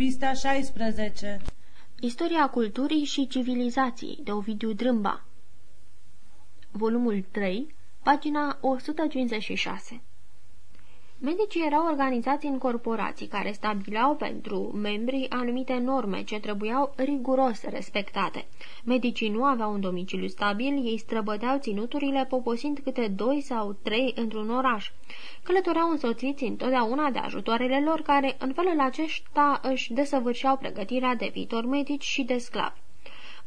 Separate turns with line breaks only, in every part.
Pista 16
Istoria culturii și civilizației de Ovidiu Drâmba. Volumul 3, pagina 156 Medicii erau organizați în corporații care stabilau pentru membrii anumite norme ce trebuiau riguros respectate. Medicii nu aveau un domiciliu stabil, ei străbăteau ținuturile poposind câte doi sau trei într-un oraș. Călătoreau însoțiți întotdeauna de ajutoarele lor care în felul acesta își desăvârșeau pregătirea de viitor medici și de sclavi.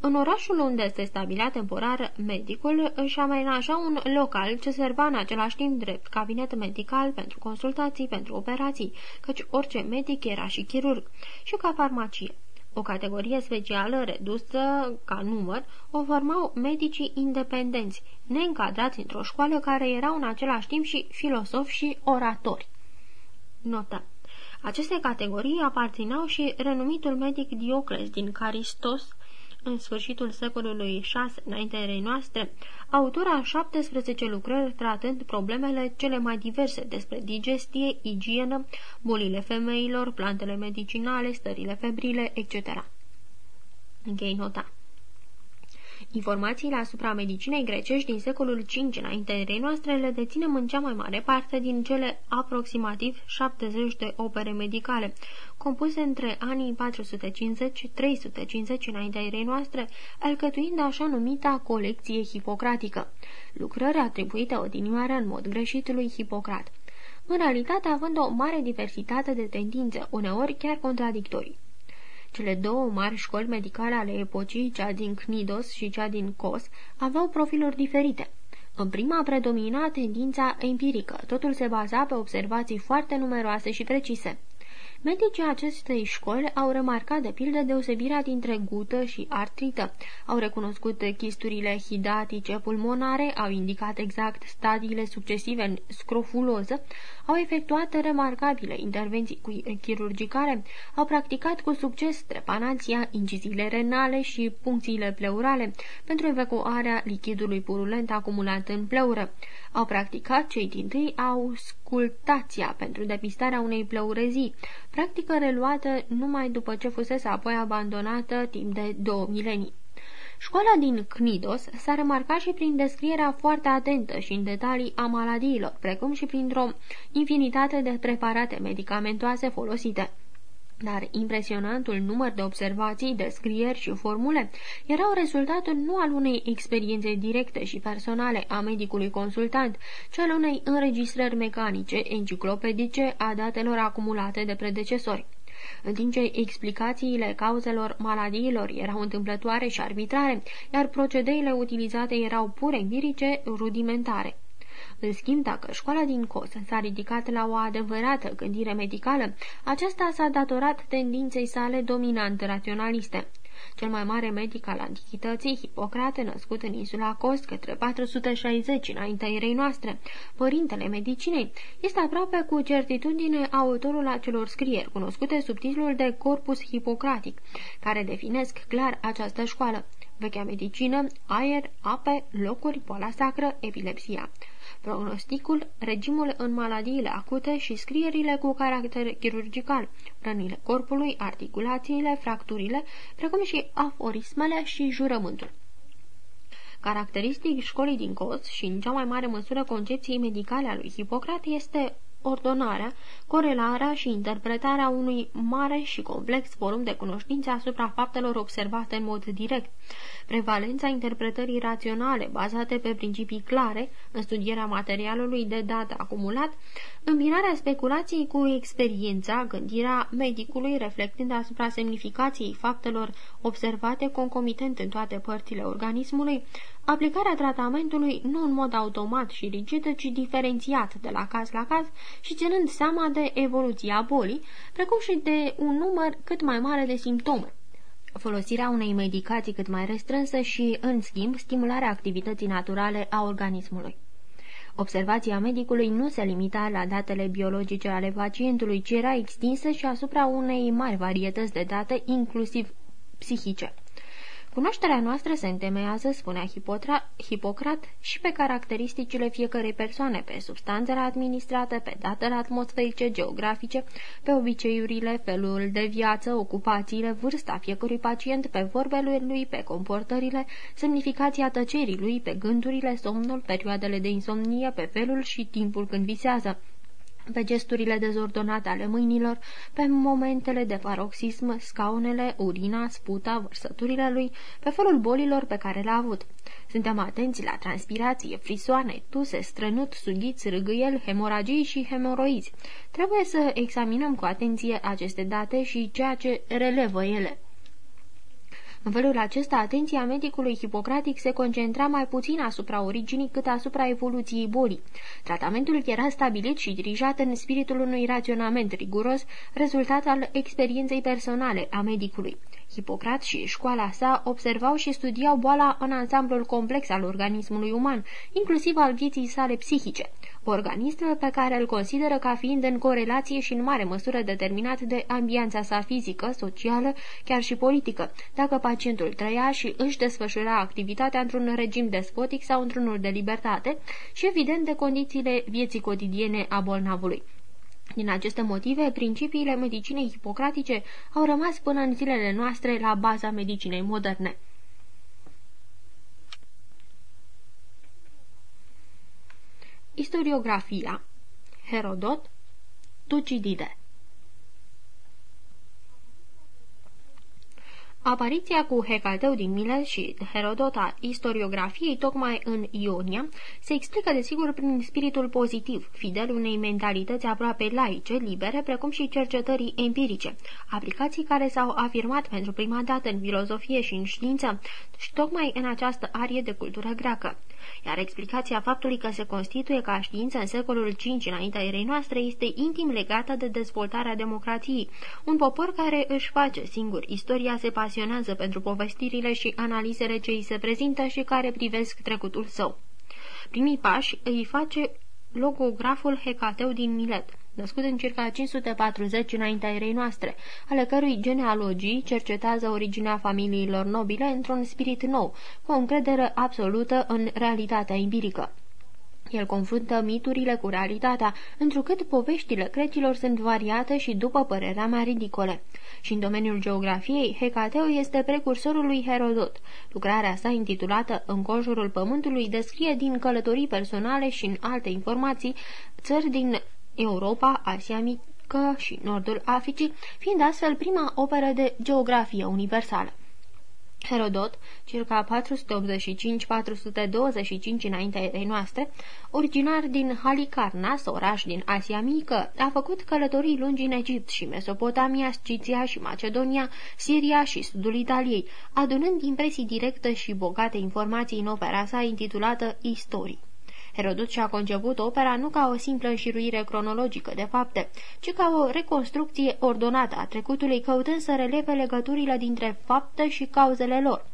În orașul unde se stabilea temporar medicul, își amenaja un local ce serva în același timp drept cabinet medical pentru consultații, pentru operații, căci orice medic era și chirurg, și ca farmacie. O categorie specială redusă ca număr o formau medicii independenți, neîncadrați într-o școală care erau în același timp și filosofi și oratori. Notă. Aceste categorii aparțineau și renumitul medic Diocles din Caristos, în sfârșitul secolului VI înaintea erei noastre, autor a 17 lucrări tratând problemele cele mai diverse despre digestie, igienă, bolile femeilor, plantele medicinale, stările febrile, etc. Închei nota. Informațiile asupra medicinei grecești din secolul V înaintea erei noastre le deținem în cea mai mare parte din cele aproximativ 70 de opere medicale, compuse între anii 450-350 înaintea erei noastre, alcătuind așa numita colecție hipocratică, lucrări atribuite odinioară în mod greșit lui Hipocrat, în realitate având o mare diversitate de tendințe, uneori chiar contradictorii. Cele două mari școli medicale ale epocii, cea din Cnidos și cea din Kos, aveau profiluri diferite. În prima predomina tendința empirică, totul se baza pe observații foarte numeroase și precise. Medicii acestei școli au remarcat de pildă deosebirea dintre gută și artrită, au recunoscut chisturile hidatice pulmonare, au indicat exact stadiile succesive în scrofuloză, au efectuat remarcabile intervenții chirurgicale, au practicat cu succes trepanația, inciziile renale și puncțiile pleurale pentru evacuarea lichidului purulent acumulat în pleură. Au practicat cei din tâi auscultația pentru depistarea unei pleurezii, practică reluată numai după ce fusese apoi abandonată timp de două milenii. Școala din Cnidos s-a remarcat și prin descrierea foarte atentă și în detalii a maladiilor, precum și printr-o infinitate de preparate medicamentoase folosite dar impresionantul număr de observații, descrieri și formule erau rezultatul nu al unei experiențe directe și personale a medicului consultant, ci al unei înregistrări mecanice, enciclopedice a datelor acumulate de predecesori. În timp ce explicațiile cauzelor maladiilor erau întâmplătoare și arbitrare, iar procedeile utilizate erau pur empirice, rudimentare. În schimb, dacă școala din Cos s-a ridicat la o adevărată gândire medicală, aceasta s-a datorat tendinței sale dominante raționaliste. Cel mai mare medic al antichității, Hipocrate, născut în insula Cost către 460 înaintea erei noastre, părintele medicinei, este aproape cu certitudine autorul acelor scrieri, cunoscute sub titlul de Corpus Hipocratic, care definesc clar această școală. Vechea medicină, aer, ape, locuri, boala sacră, epilepsia prognosticul, regimul în maladiile acute și scrierile cu caracter chirurgical, rănile corpului, articulațiile, fracturile, precum și aforismele și jurământul. Caracteristic școlii din Cos și în cea mai mare măsură concepției medicale a lui Hipocrat este ordonarea, corelarea și interpretarea unui mare și complex forum de cunoștințe asupra faptelor observate în mod direct, prevalența interpretării raționale bazate pe principii clare în studierea materialului de dată acumulat, îmbinarea speculației cu experiența, gândirea medicului reflectând asupra semnificației faptelor observate concomitent în toate părțile organismului, aplicarea tratamentului nu în mod automat și rigid, ci diferențiat de la caz la caz și ținând seama de evoluția bolii, precum și de un număr cât mai mare de simptome folosirea unei medicații cât mai restrânsă și, în schimb, stimularea activității naturale a organismului. Observația medicului nu se limita la datele biologice ale pacientului, ci era extinsă și asupra unei mari varietăți de date, inclusiv psihice. Cunoașterea noastră se întemeiază, spunea Hipotra, Hipocrat, și pe caracteristicile fiecărei persoane, pe substanțele administrate, pe datele atmosferice, geografice, pe obiceiurile, felul de viață, ocupațiile, vârsta fiecărui pacient, pe vorbele lui, pe comportările, semnificația tăcerii lui, pe gândurile, somnul, perioadele de insomnie, pe felul și timpul când visează pe gesturile dezordonate ale mâinilor, pe momentele de paroxism, scaunele, urina, sputa, vărsăturile lui, pe felul bolilor pe care le-a avut. Suntem atenți la transpirație, frisoane, tuse, strănut, sughiți, râgâiel, hemoragii și hemoroizi. Trebuie să examinăm cu atenție aceste date și ceea ce relevă ele. În felul acesta, atenția medicului hipocratic se concentra mai puțin asupra originii cât asupra evoluției bolii. Tratamentul era stabilit și dirijat în spiritul unui raționament riguros, rezultat al experienței personale a medicului. Hipocrat și școala sa observau și studiau boala în ansamblul complex al organismului uman, inclusiv al vieții sale psihice organism pe care îl consideră ca fiind în corelație și în mare măsură determinat de ambianța sa fizică, socială, chiar și politică, dacă pacientul trăia și își desfășura activitatea într-un regim despotic sau într-unul de libertate și, evident, de condițiile vieții cotidiene a bolnavului. Din aceste motive, principiile medicinei hipocratice au rămas până în zilele noastre la baza medicinei moderne. Istoriografia Herodot Tucidide Apariția cu Hecateu din Milet și Herodota istoriografiei tocmai în Ionia se explică desigur prin spiritul pozitiv, fidel unei mentalități aproape laice, libere, precum și cercetării empirice, aplicații care s-au afirmat pentru prima dată în filozofie și în știință și tocmai în această arie de cultură greacă iar explicația faptului că se constituie ca știință în secolul V înaintea erei noastre este intim legată de dezvoltarea democrației. Un popor care își face singur istoria se pasionează pentru povestirile și analizele ce îi se prezintă și care privesc trecutul său. Primii pași îi face logograful Hecateu din Milet născut în circa 540 înaintea erei noastre, ale cărui genealogii cercetează originea familiilor nobile într-un spirit nou, cu o încredere absolută în realitatea empirică. El confruntă miturile cu realitatea, întrucât poveștile crecilor sunt variate și, după părerea mea, ridicole. Și în domeniul geografiei, Hecateu este precursorul lui Herodot. Lucrarea sa, intitulată Înconjurul Pământului, descrie din călătorii personale și în alte informații țări din Europa, Asia Mică și Nordul Africii, fiind astfel prima operă de geografie universală. Herodot, circa 485-425 înaintea erei noastre, originar din Halicarnas, oraș din Asia Mică, a făcut călătorii lungi în Egipt și Mesopotamia, Sciția și Macedonia, Siria și sudul Italiei, adunând impresii directe și bogate informații în opera sa intitulată Istorii. Herodot și-a conceput opera nu ca o simplă înșiruire cronologică de fapte, ci ca o reconstrucție ordonată a trecutului, căutând să releve legăturile dintre fapte și cauzele lor.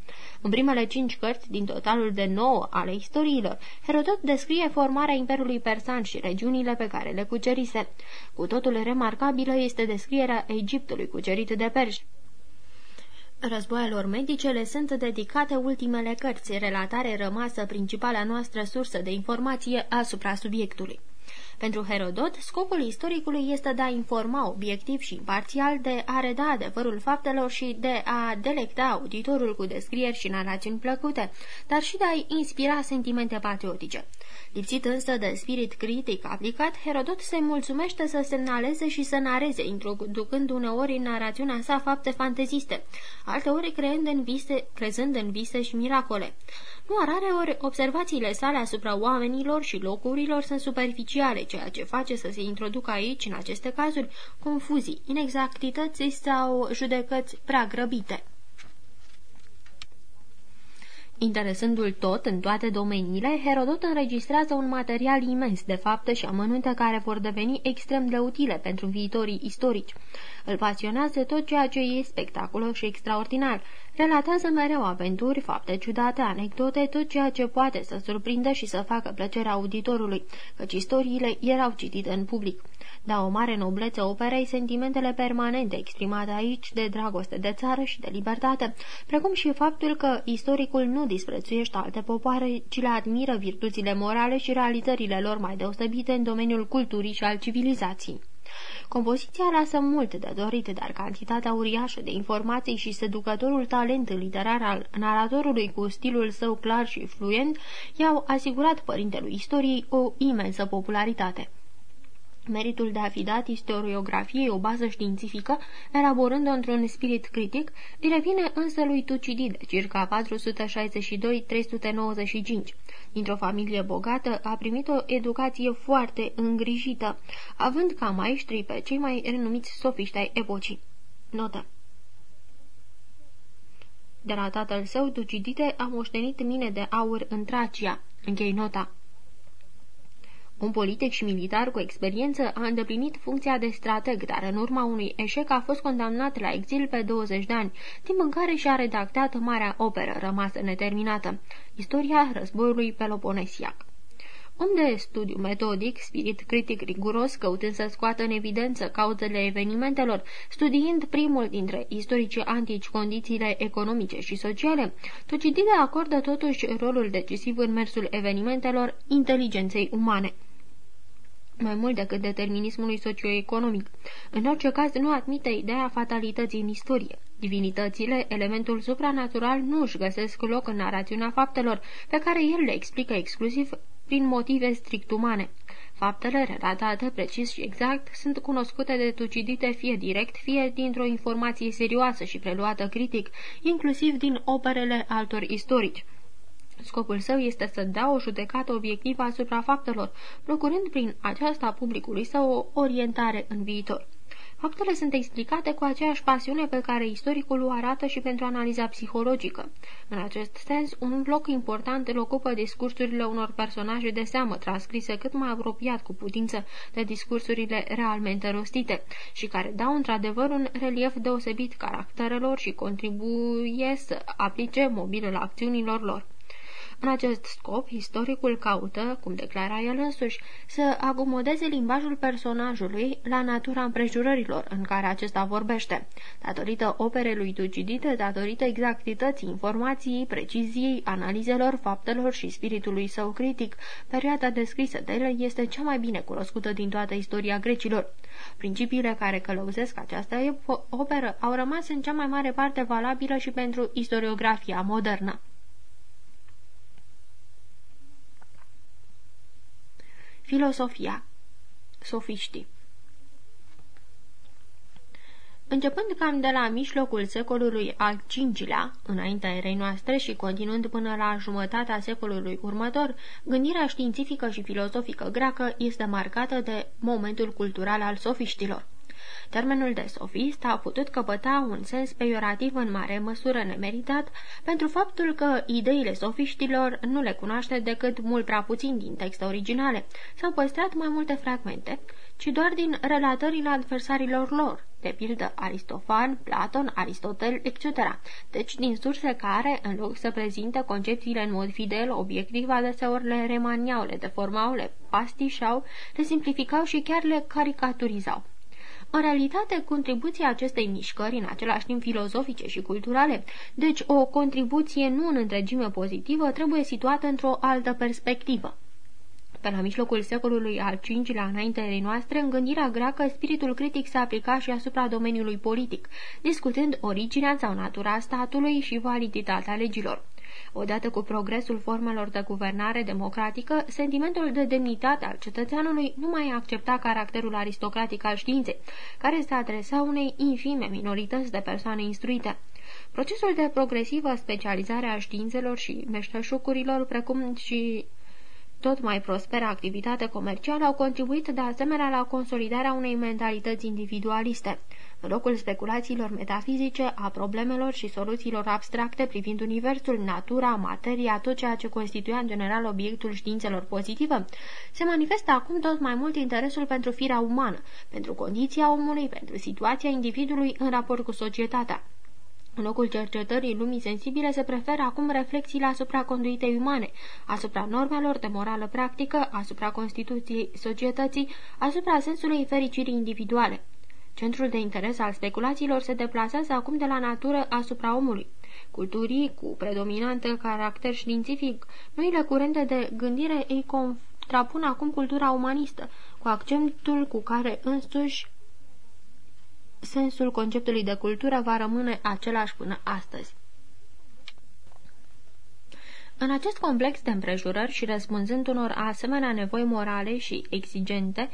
În primele cinci cărți din totalul de nouă ale istoriilor, Herodot descrie formarea Imperiului Persan și regiunile pe care le cucerise. Cu totul remarcabilă este descrierea Egiptului cucerit de perși. Războaielor medice le sunt dedicate ultimele cărți, relatare rămasă principala noastră sursă de informație asupra subiectului. Pentru Herodot, scopul istoricului este de a informa obiectiv și imparțial, de a reda adevărul faptelor și de a delecta auditorul cu descrieri și narațiuni plăcute, dar și de a-i inspira sentimente patriotice. Lipsit însă de spirit critic aplicat, Herodot se mulțumește să semnaleze și să nareze, introducând uneori în narațiunea sa fapte fanteziste, alteori creând în vise, crezând în vise și miracole. Nu rare ori observațiile sale asupra oamenilor și locurilor sunt superficiale, ceea ce face să se introducă aici, în aceste cazuri, confuzii, inexactități sau judecăți prea grăbite. Interesându-l tot în toate domeniile, Herodot înregistrează un material imens de fapte și amănunte care vor deveni extrem de utile pentru viitorii istorici. Îl pasionează tot ceea ce e spectaculos și extraordinar. Relatează mereu aventuri, fapte ciudate, anecdote, tot ceea ce poate să surprindă și să facă plăcerea auditorului, căci istoriile erau citite în public. Da o mare noblețe operei sentimentele permanente exprimate aici de dragoste de țară și de libertate, precum și faptul că istoricul nu disprețuiește alte popoare, ci le admiră virtuțile morale și realizările lor mai deosebite în domeniul culturii și al civilizației. Compoziția lasă mult de dorit, dar cantitatea uriașă de informații și seducătorul talent literar al naratorului cu stilul său clar și fluent i-au asigurat părintelui istoriei o imensă popularitate. Meritul de a fi dat istoriografiei o bază științifică, elaborând-o într-un spirit critic, îi revine însă lui Tucidide, circa 462-395. Dintr-o familie bogată, a primit o educație foarte îngrijită, având ca maestri pe cei mai renumiți sofiști ai epocii. Notă De la tatăl său, Tucidide a moștenit mine de aur în Tracia. Închei nota. Un politic și militar cu experiență a îndeplinit funcția de strateg, dar în urma unui eșec a fost condamnat la exil pe 20 de ani, timp în care și-a redactat marea operă rămasă neterminată, Istoria războiului peloponesiac. Om de studiu metodic, spirit critic riguros, căutând să scoată în evidență cauzele evenimentelor, studiind primul dintre istoricii antici condițiile economice și sociale, Tucidide acordă totuși rolul decisiv în mersul evenimentelor inteligenței umane mai mult decât determinismului socioeconomic. În orice caz, nu admite ideea fatalității în istorie. Divinitățile, elementul supranatural, nu își găsesc loc în narațiunea faptelor, pe care el le explică exclusiv prin motive strict umane. Faptele relatate precis și exact sunt cunoscute de Tucidite fie direct, fie dintr-o informație serioasă și preluată critic, inclusiv din operele altor istorici. Scopul său este să dea o judecată obiectivă asupra faptelor, procurând prin aceasta publicului său o orientare în viitor. Faptele sunt explicate cu aceeași pasiune pe care istoricul o arată și pentru analiza psihologică. În acest sens, un loc important îl ocupă discursurile unor personaje de seamă, transcrise cât mai apropiat cu putință de discursurile realmente rostite și care dau într-adevăr un relief deosebit caracterelor și contribuie să aplice mobilul acțiunilor lor. În acest scop, istoricul caută, cum declara el însuși, să acomodeze limbajul personajului la natura împrejurărilor în care acesta vorbește. Datorită operei lui Tucidide, datorită exactității informației, preciziei, analizelor, faptelor și spiritului său critic, perioada descrisă de el este cea mai bine cunoscută din toată istoria grecilor. Principiile care călăuzesc această operă au rămas în cea mai mare parte valabilă și pentru istoriografia modernă. Filosofia Sofiștii Începând cam de la mijlocul secolului al V-lea, înaintea erei noastre și continuând până la jumătatea secolului următor, gândirea științifică și filozofică greacă este marcată de momentul cultural al sofiștilor. Termenul de sofist a putut căpăta un sens peiorativ în mare măsură nemeritat pentru faptul că ideile sofiștilor nu le cunoaște decât mult prea puțin din texte originale. S-au păstrat mai multe fragmente, ci doar din relatările adversarilor lor, de pildă Aristofan, Platon, Aristotel, etc. Deci din surse care, în loc să prezinte concepțiile în mod fidel, obiectiv, adeseori le remaniau, le deformau, le pastișau, le simplificau și chiar le caricaturizau. În realitate, contribuția acestei mișcări, în același timp filozofice și culturale, deci o contribuție nu în întregime pozitivă, trebuie situată într-o altă perspectivă. Pe la mijlocul secolului al V-lea înaintea noastre, în gândirea greacă, spiritul critic se aplica și asupra domeniului politic, discutând originea sau natura statului și validitatea legilor. Odată cu progresul formelor de guvernare democratică, sentimentul de demnitate al cetățeanului nu mai accepta caracterul aristocratic al științei, care se adresa unei infime minorități de persoane instruite. Procesul de progresivă specializare a științelor și meșteșucurilor, precum și tot mai prosperă activitate comercială au contribuit de asemenea la consolidarea unei mentalități individualiste. În locul speculațiilor metafizice, a problemelor și soluțiilor abstracte privind universul, natura, materia, tot ceea ce constituia în general obiectul științelor pozitive, se manifestă acum tot mai mult interesul pentru firea umană, pentru condiția omului, pentru situația individului în raport cu societatea. În locul cercetării lumii sensibile se preferă acum reflexiile asupra conduitei umane, asupra normelor de morală practică, asupra Constituției societății, asupra sensului fericirii individuale. Centrul de interes al speculațiilor se deplasează acum de la natură asupra omului. Culturii, cu predominant caracter științific, noile curente de gândire îi contrapun acum cultura umanistă, cu accentul cu care însuși sensul conceptului de cultură va rămâne același până astăzi. În acest complex de împrejurări și răspunzând unor asemenea nevoi morale și exigente,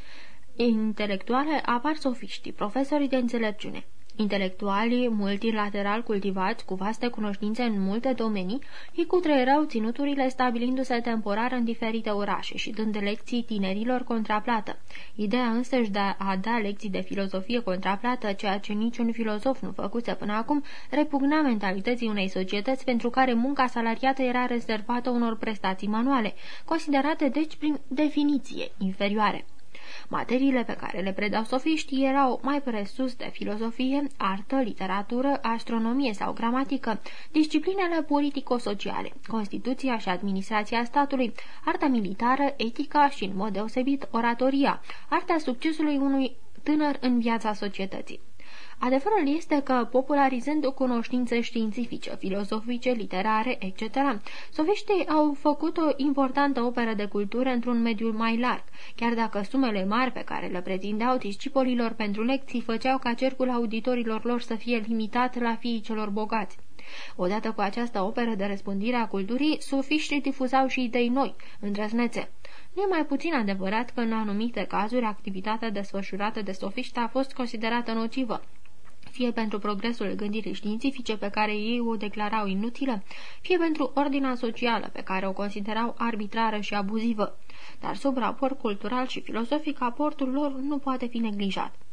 intelectuale, apar sofiștii, profesorii de înțelepciune. Intelectualii multilateral cultivați, cu vaste cunoștințe în multe domenii, îi cutreierau ținuturile stabilindu-se temporar în diferite orașe și dând lecții tinerilor contraplată. Ideea însăși de a da lecții de filozofie contraplată, ceea ce niciun filozof nu făcuse până acum, repugna mentalității unei societăți pentru care munca salariată era rezervată unor prestații manuale, considerate deci prin definiție inferioare. Materiile pe care le predau sofiștii erau mai presus de filozofie, artă, literatură, astronomie sau gramatică, disciplinele politico-sociale, Constituția și administrația statului, arta militară, etica și, în mod deosebit, oratoria, arta succesului unui tânăr în viața societății. Adevărul este că, popularizând cunoștințe științifice, filozofice, literare, etc., sofiștii au făcut o importantă operă de cultură într-un mediu mai larg, chiar dacă sumele mari pe care le pretindeau discipolilor pentru lecții făceau ca cercul auditorilor lor să fie limitat la fiii celor bogați. Odată cu această operă de răspândire a culturii, sofiștii difuzau și idei noi, îndrăznețe. Nu e mai puțin adevărat că în anumite cazuri activitatea desfășurată de sofiști a fost considerată nocivă, fie pentru progresul gândirii științifice pe care ei o declarau inutilă, fie pentru ordinea socială pe care o considerau arbitrară și abuzivă. Dar sub raport cultural și filosofic, aportul lor nu poate fi neglijat.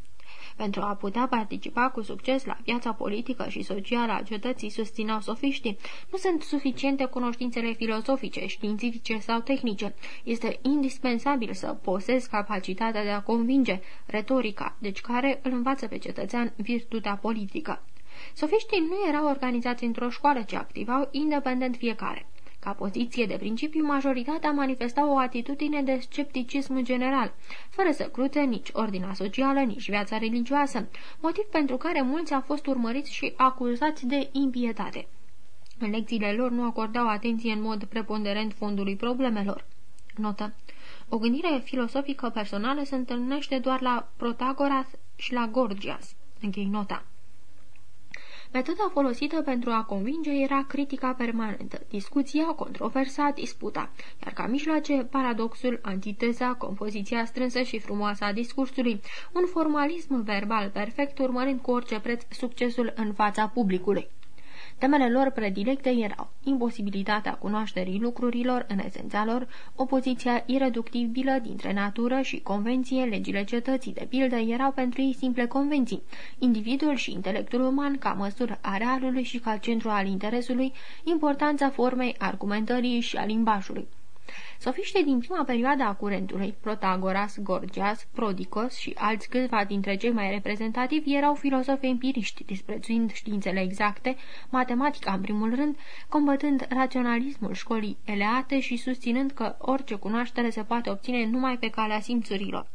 Pentru a putea participa cu succes la viața politică și socială a cetății, susțineau sofiștii, nu sunt suficiente cunoștințele filozofice, științifice sau tehnice. Este indispensabil să posezi capacitatea de a convinge, retorica, deci care îl învață pe cetățean virtutea politică. Sofiștii nu erau organizați într-o școală, ci activau independent fiecare. Ca poziție de principiu, majoritatea manifesta o atitudine de scepticism general, fără să cruțe nici ordinea socială, nici viața religioasă, motiv pentru care mulți au fost urmăriți și acuzați de impietate. În lecțiile lor nu acordau atenție în mod preponderent fondului problemelor. Notă. O gândire filosofică personală se întâlnește doar la Protagoras și la Gorgias. Închei nota. Metoda folosită pentru a convinge era critica permanentă, discuția, controversa, disputa, iar ca mijloace paradoxul, antiteza, compoziția strânsă și frumoasă a discursului, un formalism verbal perfect urmărind cu orice preț succesul în fața publicului. Temele lor predilecte erau imposibilitatea cunoașterii lucrurilor în esența lor, opoziția ireductibilă dintre natură și convenție, legile cetății, de pildă, erau pentru ei simple convenții, individul și intelectul uman ca măsură a realului și ca centru al interesului, importanța formei, argumentării și a limbajului. Sofiștii din prima perioadă a curentului, Protagoras, Gorgias, Prodicos și alți câțiva dintre cei mai reprezentativi erau filozofi empiriști, disprețuind științele exacte, matematica în primul rând, combătând raționalismul școlii eleate și susținând că orice cunoaștere se poate obține numai pe calea simțurilor.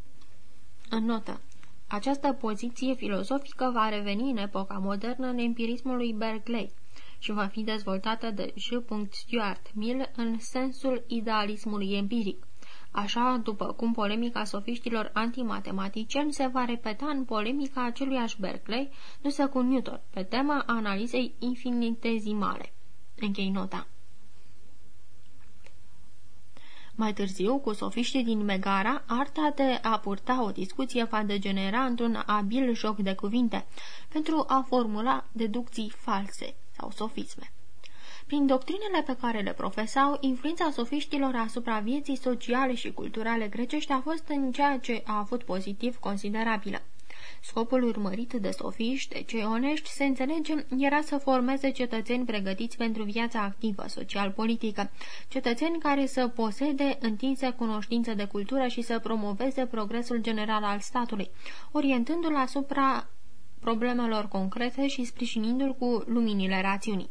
În notă. Această poziție filozofică va reveni în epoca modernă în empirismul lui Berkeley și va fi dezvoltată de J. Stuart Mill în sensul idealismului empiric. Așa, după cum polemica sofiștilor antimatematicieni se va repeta în polemica aceluiași Berkeley, dusă cu Newton, pe tema analizei infinitezimale. Închei nota. Mai târziu, cu sofiștii din Megara, arta de a purta o discuție va degenera într-un abil joc de cuvinte, pentru a formula deducții false, sau sofisme. Prin doctrinele pe care le profesau, influența sofiștilor asupra vieții sociale și culturale grecești a fost în ceea ce a avut pozitiv considerabilă. Scopul urmărit de sofiști, de cei onești, se înțelege, era să formeze cetățeni pregătiți pentru viața activă, social-politică, cetățeni care să posede întinse cunoștință de cultură și să promoveze progresul general al statului, orientându-l asupra problemelor concrete și sprijinindu-l cu luminile rațiunii.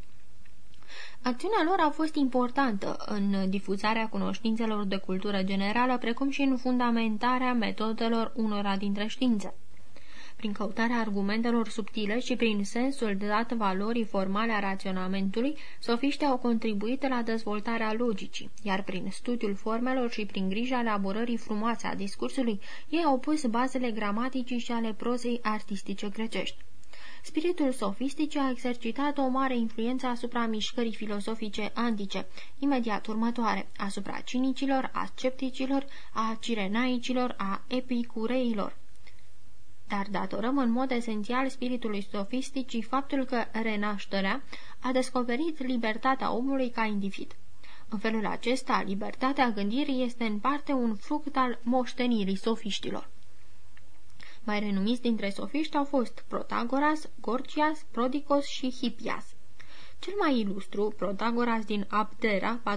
Acțiunea lor a fost importantă în difuzarea cunoștințelor de cultură generală, precum și în fundamentarea metodelor unora dintre științe. Prin căutarea argumentelor subtile și prin sensul dat valorii formale a raționamentului, sofiștii au contribuit la dezvoltarea logicii, iar prin studiul formelor și prin grija elaborării frumoase a discursului, ei au pus bazele gramaticii și ale prozei artistice grecești. Spiritul sofistic a exercitat o mare influență asupra mișcării filosofice antice, imediat următoare, asupra cinicilor, a scepticilor, a cirenaicilor, a epicureilor. Dar datorăm în mod esențial spiritului sofistic faptul că renașterea a descoperit libertatea omului ca individ. În felul acesta, libertatea gândirii este în parte un fruct al moștenirii sofiștilor. Mai renumiți dintre sofiști au fost Protagoras, Gorgias, Prodicos și Hippias. Cel mai ilustru, Protagoras din Abdera, 485-411,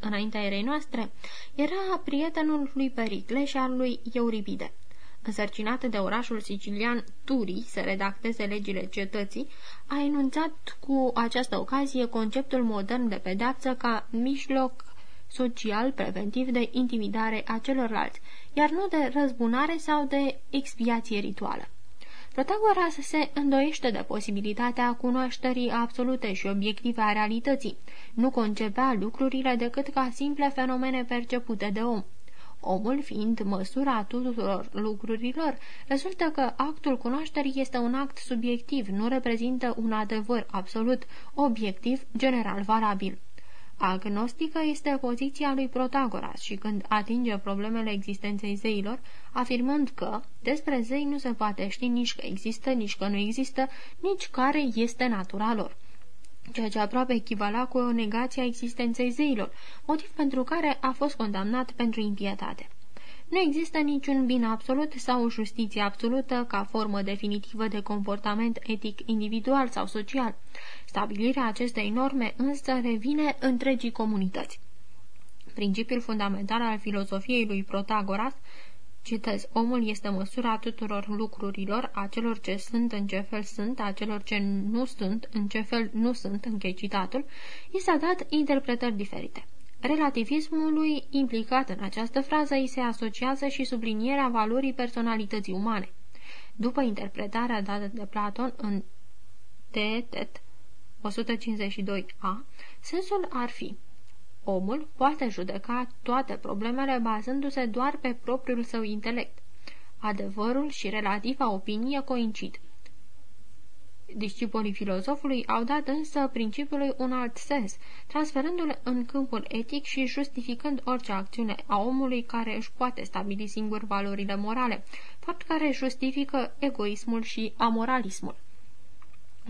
înaintea erei noastre, era prietenul lui Pericle și al lui Euripide. Însărcinat de orașul sicilian Turi să redacteze legile cetății, a enunțat cu această ocazie conceptul modern de pedeapsă ca mijloc social preventiv de intimidare a celorlalți, iar nu de răzbunare sau de expiație rituală. Protagoras se îndoiește de posibilitatea cunoașterii absolute și obiective a realității. Nu concepea lucrurile decât ca simple fenomene percepute de om. Omul fiind măsura tuturor lucrurilor, rezultă că actul cunoașterii este un act subiectiv, nu reprezintă un adevăr absolut, obiectiv, general valabil. Agnostică este poziția lui Protagoras și când atinge problemele existenței zeilor, afirmând că despre zei nu se poate ști nici că există, nici că nu există, nici care este natura lor ceea ce aproape echivala cu o negație a existenței zeilor, motiv pentru care a fost condamnat pentru impietate. Nu există niciun bine absolut sau o justiție absolută ca formă definitivă de comportament etic individual sau social. Stabilirea acestei norme însă revine întregii comunități. Principiul fundamental al filozofiei lui Protagoras Citez, omul este măsura tuturor lucrurilor, a celor ce sunt în ce fel sunt, a celor ce nu sunt, în ce fel nu sunt, închei citatul, i s-a dat interpretări diferite. Relativismului implicat în această frază îi se asociază și sublinierea valorii personalității umane. După interpretarea dată de Platon în Teetet 152a, sensul ar fi Omul poate judeca toate problemele bazându-se doar pe propriul său intelect. Adevărul și relativa opinie coincid. Discipolii filozofului au dat însă principiului un alt sens, transferându-l în câmpul etic și justificând orice acțiune a omului care își poate stabili singur valorile morale, fapt care justifică egoismul și amoralismul.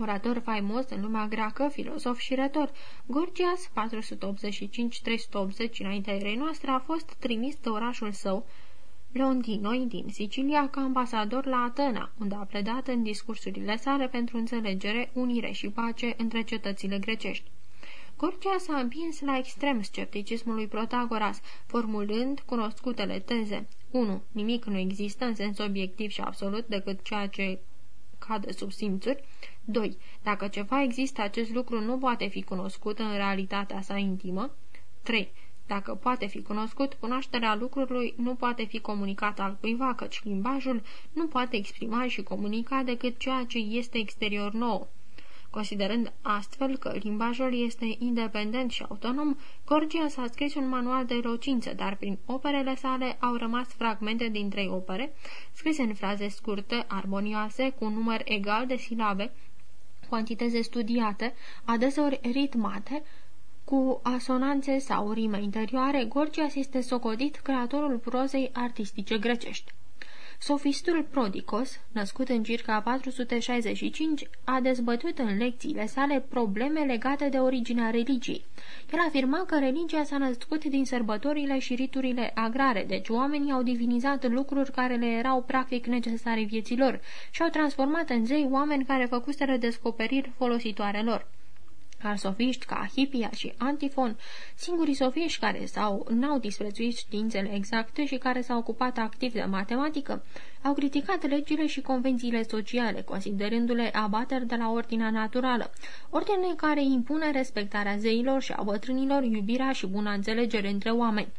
Orator faimos în lumea greacă, filozof și retor, Gorgias, 485-380 înaintea erei noastre, a fost trimis de orașul său, Leontinoi din Sicilia ca ambasador la Atena, unde a pledat în discursurile sale pentru înțelegere, unire și pace între cetățile grecești. Gorgia s-a împins la extrem scepticismul lui Protagoras, formulând cunoscutele teze. 1. Nimic nu există în sens obiectiv și absolut decât ceea ce cade sub simțuri. 2. Dacă ceva există, acest lucru nu poate fi cunoscut în realitatea sa intimă. 3. Dacă poate fi cunoscut, cunoașterea lucrului nu poate fi comunicată al cuiva, căci limbajul nu poate exprima și comunica decât ceea ce este exterior nou. Considerând astfel că limbajul este independent și autonom, Gorgia s-a scris un manual de elocință, dar prin operele sale au rămas fragmente din trei opere, scrise în fraze scurte, armonioase, cu un număr egal de silabe, cu studiate, adeseori ritmate, cu asonanțe sau rime interioare, Gorgias este socodit creatorul prozei artistice grecești. Sofistul Prodicos, născut în circa 465, a dezbătut în lecțiile sale probleme legate de originea religiei. El afirma că religia s-a născut din sărbătorile și riturile agrare, deci oamenii au divinizat lucruri care le erau practic necesare vieților și au transformat în zei oameni care făcuseră descoperiri folositoare lor. Ar sofiști ca Hipia și Antifon, singurii sofiști care s-au, n-au disprețuit științele exacte și care s-au ocupat activ de matematică, au criticat legile și convențiile sociale, considerându-le abateri de la ordinea naturală, ordine care impune respectarea zeilor și a bătrânilor, iubirea și buna înțelegere între oameni.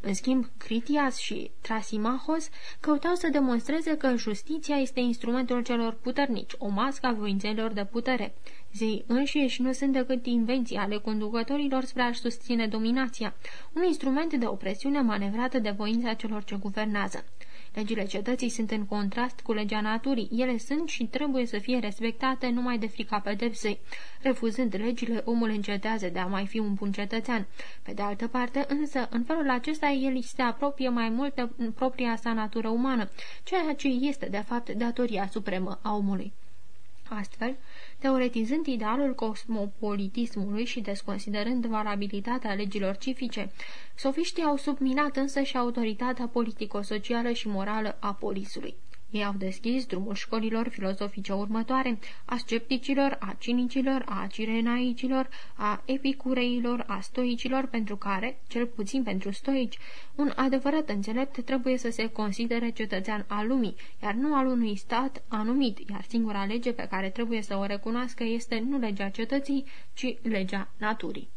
În schimb, Critias și Trasimahos căutau să demonstreze că justiția este instrumentul celor puternici, o mască a voințelor de putere. Zei înșiși nu sunt decât invenții ale conducătorilor spre a-și susține dominația, un instrument de opresiune manevrată de voința celor ce guvernează. Legile cetății sunt în contrast cu legea naturii. Ele sunt și trebuie să fie respectate numai de frica pedepsei. Refuzând legile, omul încetează de a mai fi un bun cetățean. Pe de altă parte, însă, în felul acesta, el se apropie mai mult de propria sa natură umană, ceea ce este, de fapt, datoria supremă a omului. Astfel, teoretizând idealul cosmopolitismului și desconsiderând valabilitatea legilor civice, sofiștii au subminat însă și autoritatea politico-socială și morală a polisului. Ei au deschis drumul școlilor filozofice următoare, a scepticilor, a cinicilor, a cirenaicilor, a epicureilor, a stoicilor, pentru care, cel puțin pentru stoici, un adevărat înțelept trebuie să se considere cetățean al lumii, iar nu al unui stat anumit, iar singura lege pe care trebuie să o recunoască este nu legea cetății, ci legea naturii.